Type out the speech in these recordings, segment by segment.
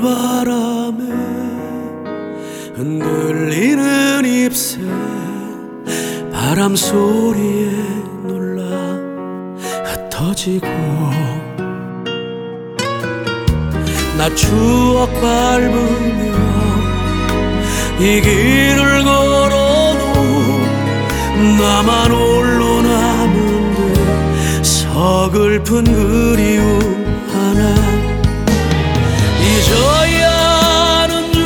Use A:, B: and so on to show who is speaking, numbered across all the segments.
A: 바람에 흔들리는 잎새 바람 소리에 놀라 흩어지고 나 추억 밟으며 이 길을 걸어도 나만 홀로 남은 듯 서글픈 그리움 하나. 잊어야 하는 줄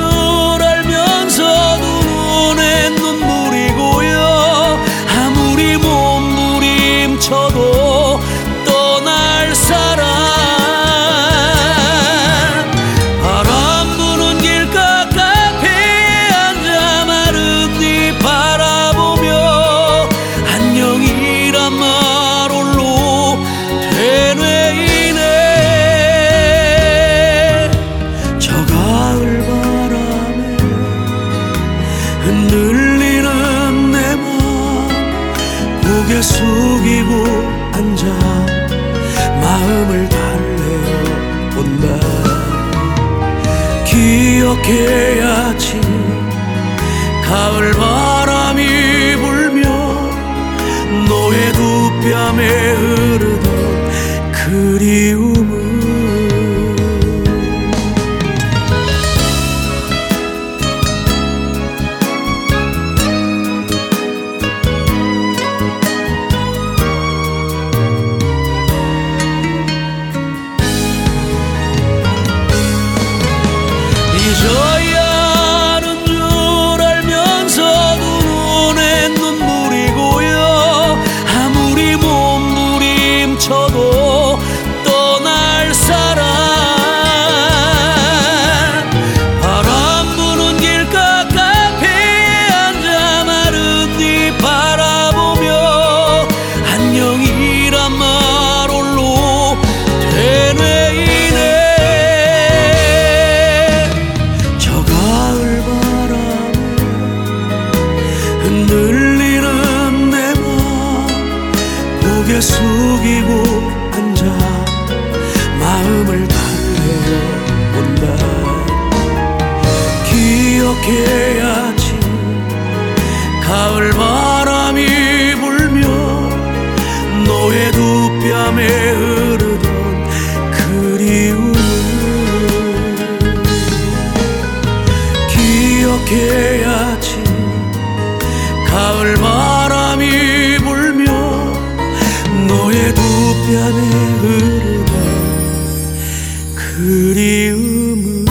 A: 알면서도 눈에 눈물이 고여 아무리 몸부림쳐도 고개 숙이고 앉아 마음을 달래어 본다. 기억해야지. 가을 바람이 불며 너의 두 뺨에 흐르던 그리움 을 고개 숙이고 앉아 마음을 달래어 본다. 기억해야지. 가을 바람이 불며 너의 두 뺨에 두 뺨에 흐르던 그리움을